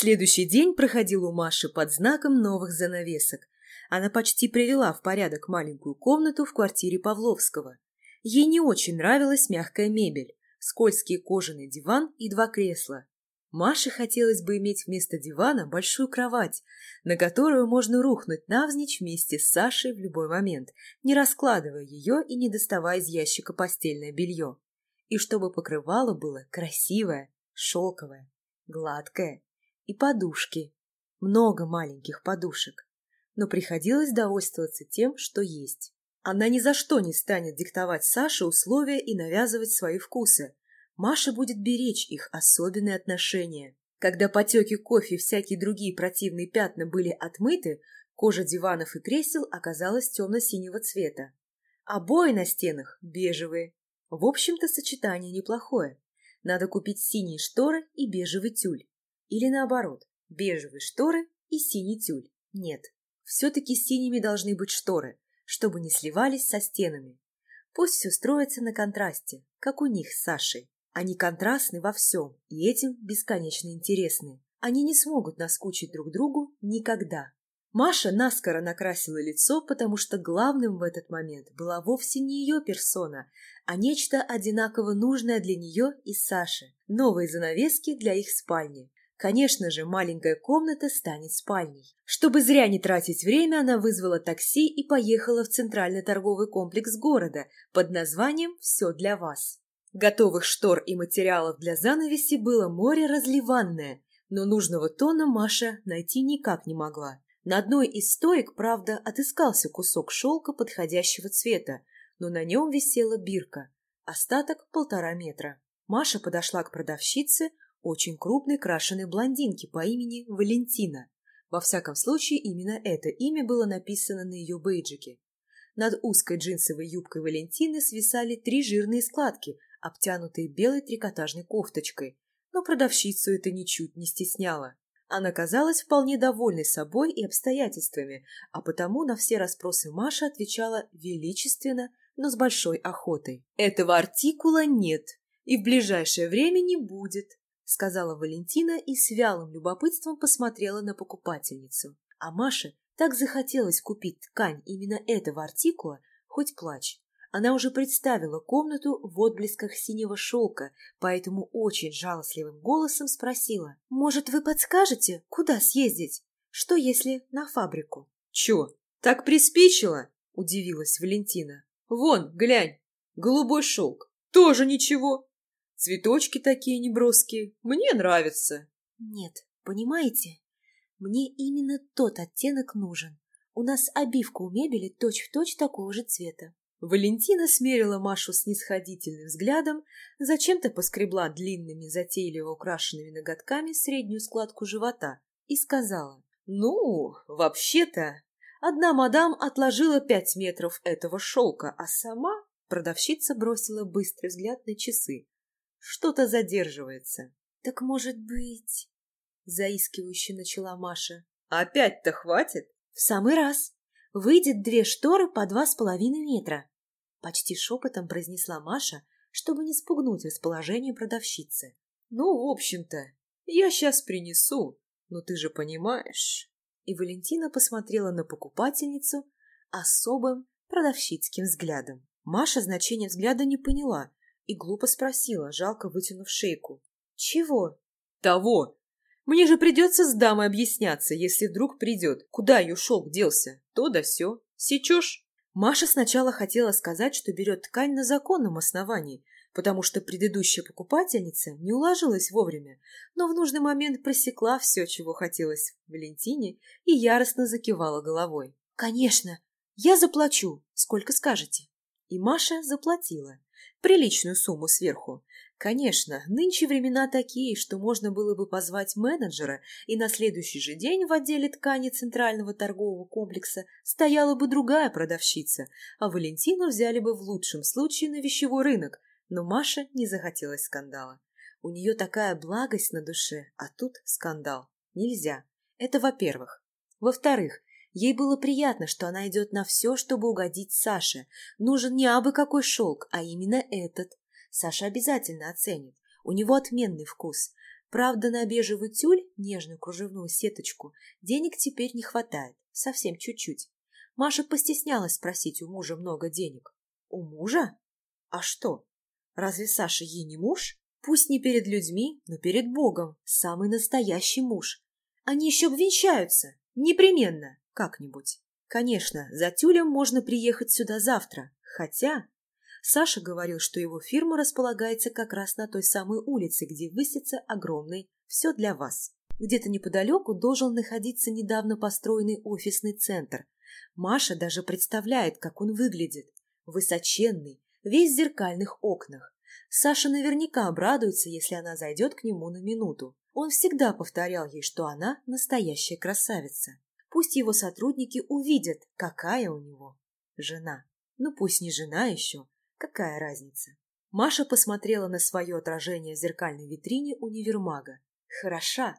Следующий день проходил у Маши под знаком новых занавесок. Она почти привела в порядок маленькую комнату в квартире Павловского. Ей не очень нравилась мягкая мебель, скользкий кожаный диван и два кресла. Маше хотелось бы иметь вместо дивана большую кровать, на которую можно рухнуть навзничь вместе с Сашей в любой момент, не раскладывая ее и не доставая из ящика постельное белье. И чтобы покрывало было красивое, шелковое, гладкое, и подушки. Много маленьких подушек. Но приходилось довольствоваться тем, что есть. Она ни за что не станет диктовать Саше условия и навязывать свои вкусы. Маша будет беречь их особенные отношения. Когда потеки кофе и всякие другие противные пятна были отмыты, кожа диванов и кресел оказалась темно-синего цвета. Обои на стенах бежевые. В общем-то, сочетание неплохое. Надо купить синие шторы и бежевый тюль. Или наоборот, бежевые шторы и синий тюль. Нет, все-таки синими должны быть шторы, чтобы не сливались со стенами. Пусть все строится на контрасте, как у них с Сашей. Они контрастны во всем, и этим бесконечно интересны. Они не смогут наскучить друг другу никогда. Маша наскоро накрасила лицо, потому что главным в этот момент была вовсе не ее персона, а нечто одинаково нужное для нее и Саши – новые занавески для их спальни. Конечно же, маленькая комната станет спальней. Чтобы зря не тратить время, она вызвала такси и поехала в центральный торговый комплекс города под названием «Все для вас». Готовых штор и материалов для занавеси было море разливанное, но нужного тона Маша найти никак не могла. На одной из стоек, правда, отыскался кусок шелка подходящего цвета, но на нем висела бирка, остаток полтора метра. Маша подошла к продавщице, очень крупной крашеной блондинки по имени Валентина. Во всяком случае, именно это имя было написано на ее бейджике. Над узкой джинсовой юбкой Валентины свисали три жирные складки, обтянутые белой трикотажной кофточкой, но продавщицу это ничуть не стесняло. Она казалась вполне довольной собой и обстоятельствами, а потому на все расспросы Маша отвечала величественно, но с большой охотой. «Этого артикула нет и в ближайшее время не будет сказала Валентина и с вялым любопытством посмотрела на покупательницу. А Маше так захотелось купить ткань именно этого артикула, хоть плачь. Она уже представила комнату в отблесках синего шелка, поэтому очень жалостливым голосом спросила. «Может, вы подскажете, куда съездить? Что, если на фабрику?» «Чё, так приспичило?» – удивилась Валентина. «Вон, глянь, голубой шелк. Тоже ничего. Цветочки такие неброские. Мне нравятся. Нет, понимаете? Мне именно тот оттенок нужен. У нас обивка у мебели точь-в-точь точь такого же цвета. Валентина смерила Машу снисходительным взглядом, зачем-то поскребла длинными, затейливо украшенными ноготками среднюю складку живота и сказала, «Ну, вообще-то, одна мадам отложила пять метров этого шелка, а сама...» Продавщица бросила быстрый взгляд на часы. Что-то задерживается. Так может быть... Заискивающе начала Маша. Опять-то хватит? В самый раз. Выйдет две шторы по два с половиной метра. Почти шепотом произнесла Маша, чтобы не спугнуть расположение продавщицы. Ну, в общем-то, я сейчас принесу, но ты же понимаешь. И Валентина посмотрела на покупательницу особым продавщицким взглядом. Маша значение взгляда не поняла и глупо спросила, жалко вытянув шейку. «Чего?» «Того! Мне же придется с дамой объясняться, если вдруг придет. Куда ее шелк делся? То да все. Сечешь?» Маша сначала хотела сказать, что берет ткань на законном основании, потому что предыдущая покупательница не уложилась вовремя, но в нужный момент просекла все, чего хотелось Валентине, и яростно закивала головой. «Конечно! Я заплачу, сколько скажете!» И Маша заплатила приличную сумму сверху. Конечно, нынче времена такие, что можно было бы позвать менеджера, и на следующий же день в отделе ткани Центрального торгового комплекса стояла бы другая продавщица, а Валентину взяли бы в лучшем случае на вещевой рынок, но Маша не захотелось скандала. У нее такая благость на душе, а тут скандал. Нельзя. Это во-первых. Во-вторых, Ей было приятно, что она идет на все, чтобы угодить Саше. Нужен не абы какой шелк, а именно этот. Саша обязательно оценит. У него отменный вкус. Правда, на бежевый тюль, нежную кружевную сеточку, денег теперь не хватает, совсем чуть-чуть. Маша постеснялась спросить у мужа много денег. У мужа? А что? Разве Саша ей не муж? Пусть не перед людьми, но перед Богом. Самый настоящий муж. Они еще обвенчаются. Непременно. Как-нибудь. Конечно, за тюлем можно приехать сюда завтра. Хотя... Саша говорил, что его фирма располагается как раз на той самой улице, где высится огромный «Все для вас». Где-то неподалеку должен находиться недавно построенный офисный центр. Маша даже представляет, как он выглядит. Высоченный, весь в зеркальных окнах. Саша наверняка обрадуется, если она зайдет к нему на минуту. Он всегда повторял ей, что она настоящая красавица. Пусть его сотрудники увидят, какая у него жена. Ну пусть не жена еще, какая разница. Маша посмотрела на свое отражение в зеркальной витрине универмага. Хороша!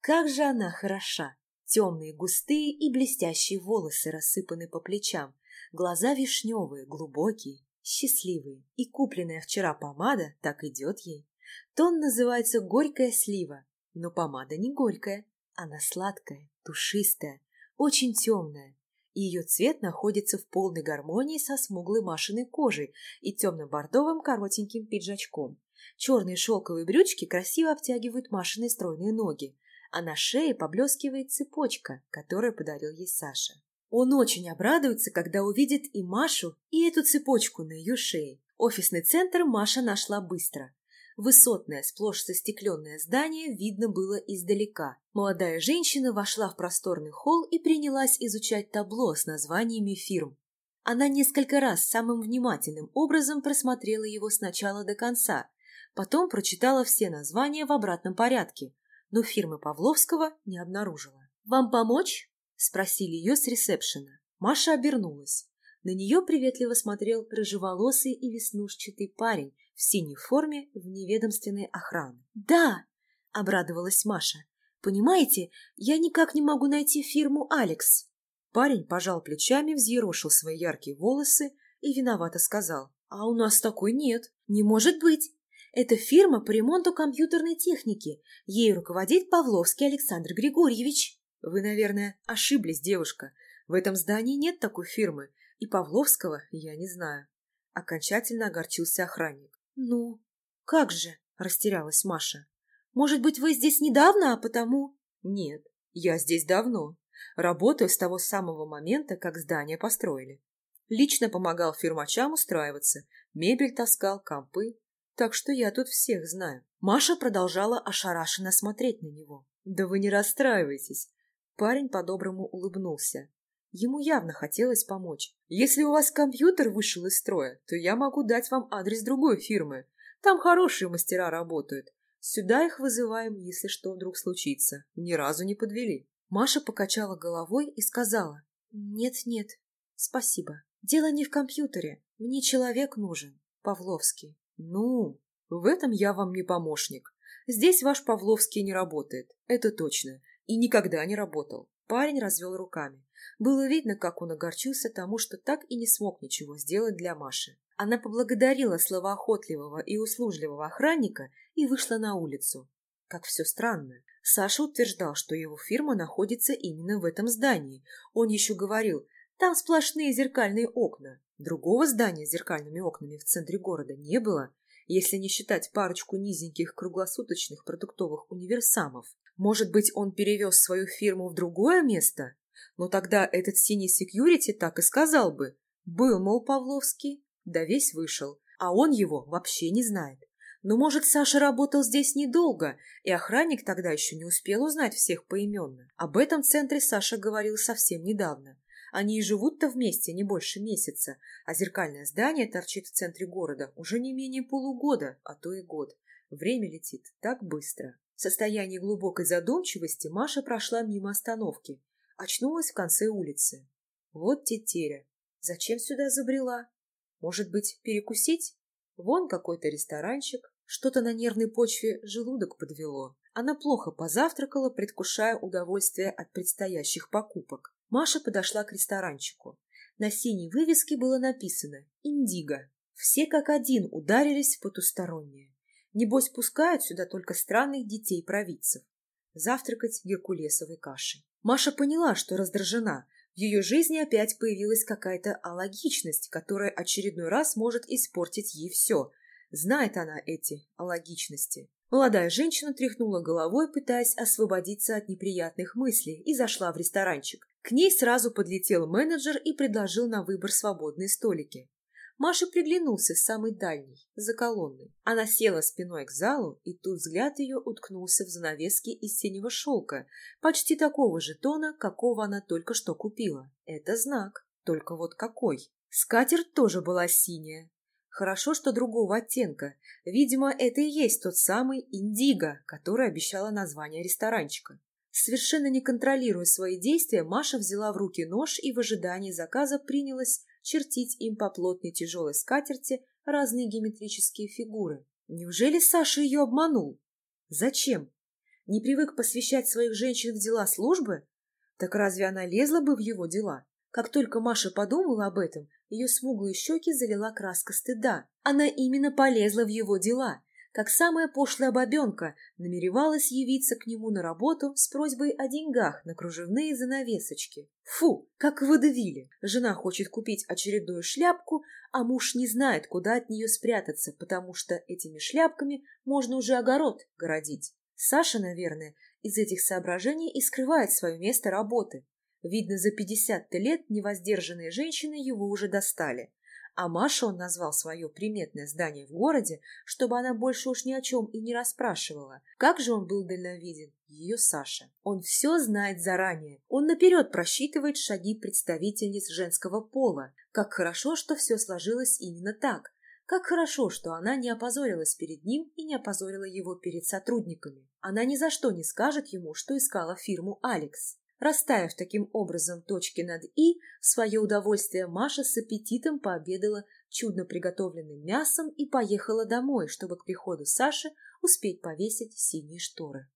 Как же она хороша! Темные, густые и блестящие волосы рассыпаны по плечам, глаза вишневые, глубокие, счастливые, и купленная вчера помада так идет ей. Тон называется «горькая слива», но помада не горькая, она сладкая, душистая, очень темная, и ее цвет находится в полной гармонии со смуглой Машиной кожей и темно-бордовым коротеньким пиджачком. Черные шелковые брючки красиво обтягивают Машины стройные ноги, а на шее поблескивает цепочка, которую подарил ей Саша. Он очень обрадуется, когда увидит и Машу, и эту цепочку на ее шее. Офисный центр Маша нашла быстро. Высотное, сплошь застекленное здание видно было издалека. Молодая женщина вошла в просторный холл и принялась изучать табло с названиями фирм. Она несколько раз самым внимательным образом просмотрела его с начала до конца, потом прочитала все названия в обратном порядке, но фирмы Павловского не обнаружила. «Вам помочь?» — спросили ее с ресепшена. Маша обернулась. На нее приветливо смотрел рыжеволосый и веснушчатый парень в синей форме в неведомственной охраны. «Да!» — обрадовалась Маша. «Понимаете, я никак не могу найти фирму «Алекс». Парень пожал плечами, взъерошил свои яркие волосы и виновато сказал. «А у нас такой нет. Не может быть. Это фирма по ремонту компьютерной техники. Ей руководит Павловский Александр Григорьевич». Вы, наверное, ошиблись, девушка. В этом здании нет такой фирмы, и Павловского я не знаю. Окончательно огорчился охранник. Ну, как же, растерялась Маша. Может быть, вы здесь недавно, а потому... Нет, я здесь давно. Работаю с того самого момента, как здание построили. Лично помогал фирмачам устраиваться, мебель таскал, компы. Так что я тут всех знаю. Маша продолжала ошарашенно смотреть на него. Да вы не расстраивайтесь. Парень по-доброму улыбнулся. Ему явно хотелось помочь. «Если у вас компьютер вышел из строя, то я могу дать вам адрес другой фирмы. Там хорошие мастера работают. Сюда их вызываем, если что вдруг случится. Ни разу не подвели». Маша покачала головой и сказала. «Нет-нет, спасибо. Дело не в компьютере. Мне человек нужен. Павловский». «Ну, в этом я вам не помощник. Здесь ваш Павловский не работает, это точно и никогда не работал. Парень развел руками. Было видно, как он огорчился тому, что так и не смог ничего сделать для Маши. Она поблагодарила словоохотливого и услужливого охранника и вышла на улицу. Как все странно. Саша утверждал, что его фирма находится именно в этом здании. Он еще говорил, там сплошные зеркальные окна. Другого здания с зеркальными окнами в центре города не было, если не считать парочку низеньких круглосуточных продуктовых универсамов. Может быть, он перевез свою фирму в другое место? Но тогда этот синий секьюрити так и сказал бы. Был, мол, Павловский, да весь вышел, а он его вообще не знает. Но, может, Саша работал здесь недолго, и охранник тогда еще не успел узнать всех поименно. Об этом центре Саша говорил совсем недавно. Они и живут-то вместе не больше месяца, а зеркальное здание торчит в центре города уже не менее полугода, а то и год. Время летит так быстро. В состоянии глубокой задумчивости Маша прошла мимо остановки, очнулась в конце улицы. Вот тетеря. Зачем сюда забрела? Может быть, перекусить? Вон какой-то ресторанчик. Что-то на нервной почве желудок подвело. Она плохо позавтракала, предвкушая удовольствие от предстоящих покупок. Маша подошла к ресторанчику. На синей вывеске было написано «Индиго». Все как один ударились в потустороннее. Небось, пускают сюда только странных детей-провидцев. Завтракать геркулесовой кашей. Маша поняла, что раздражена. В ее жизни опять появилась какая-то алогичность, которая очередной раз может испортить ей все. Знает она эти алогичности. Молодая женщина тряхнула головой, пытаясь освободиться от неприятных мыслей, и зашла в ресторанчик. К ней сразу подлетел менеджер и предложил на выбор свободные столики. Маша приглянулся самый дальний, за колонной. Она села спиной к залу, и тут взгляд ее уткнулся в занавески из синего шелка, почти такого же тона, какого она только что купила. Это знак. Только вот какой. Скатерть тоже была синяя, Хорошо, что другого оттенка. Видимо, это и есть тот самый «Индиго», который обещала название ресторанчика. Совершенно не контролируя свои действия, Маша взяла в руки нож и в ожидании заказа принялась чертить им по плотной тяжелой скатерти разные геометрические фигуры. Неужели Саша ее обманул? Зачем? Не привык посвящать своих женщин в дела службы? Так разве она лезла бы в его дела? Как только Маша подумала об этом, ее смуглые щеки залила краска стыда. Она именно полезла в его дела, как самая пошлая бабенка намеревалась явиться к нему на работу с просьбой о деньгах на кружевные занавесочки. Фу, как выдавили! Жена хочет купить очередную шляпку, а муж не знает, куда от нее спрятаться, потому что этими шляпками можно уже огород городить. Саша, наверное, из этих соображений и скрывает свое место работы. Видно, за пятьдесят лет невоздержанные женщины его уже достали. А Маша он назвал свое приметное здание в городе, чтобы она больше уж ни о чем и не расспрашивала. Как же он был дальновиден, ее Саша. Он все знает заранее. Он наперед просчитывает шаги представительниц женского пола. Как хорошо, что все сложилось именно так. Как хорошо, что она не опозорилась перед ним и не опозорила его перед сотрудниками. Она ни за что не скажет ему, что искала фирму «Алекс». Расставив таким образом точки над «и», в свое удовольствие Маша с аппетитом пообедала чудно приготовленным мясом и поехала домой, чтобы к приходу Саши успеть повесить синие шторы.